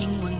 英文。